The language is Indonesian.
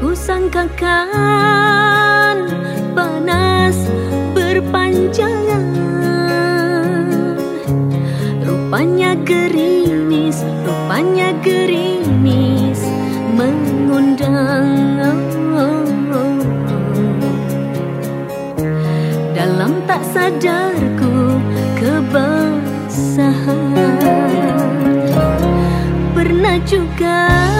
Kusangkakan panas berpanjangan juga